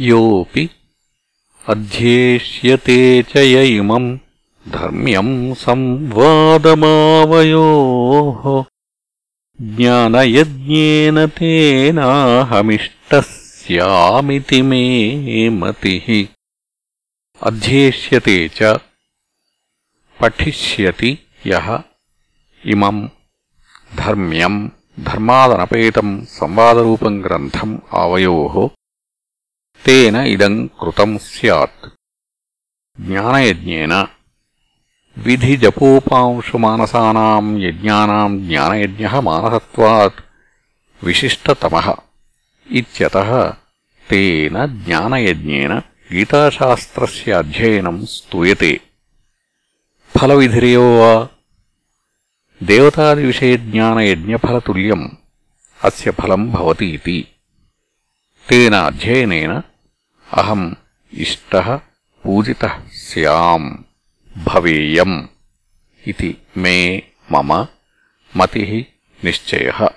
योऽपि अध्येष्यते च य इमम् धर्म्यम् संवादमावयोः ज्ञानयज्ञेन तेनाहमिष्टः स्यामिति मे मतिः अध्येष्यते च पठिष्यति यः इमम् धर्म्यम् धर्मादनपेतम् संवादरूपम् ग्रन्थम् आवयोः तेन इदम् कृतम् स्यात् ज्ञानयज्ञेन विधिजपोपांशुमानसानाम् यज्ञानाम् ज्ञानयज्ञः मानसत्वात् विशिष्टतमः इत्यतः तेन ज्ञानयज्ञेन गीताशास्त्रस्य अध्ययनम् स्तूयते फलविधिरेव वा देवतादिविषयज्ञानयज्ञफलतुल्यम् अस्य फलम् भवति इति तेन अध्ययनेन అహం ఇష్ట పూజిత సమ్ భవేయం ఇది మే మమ మతి నిశ్చయ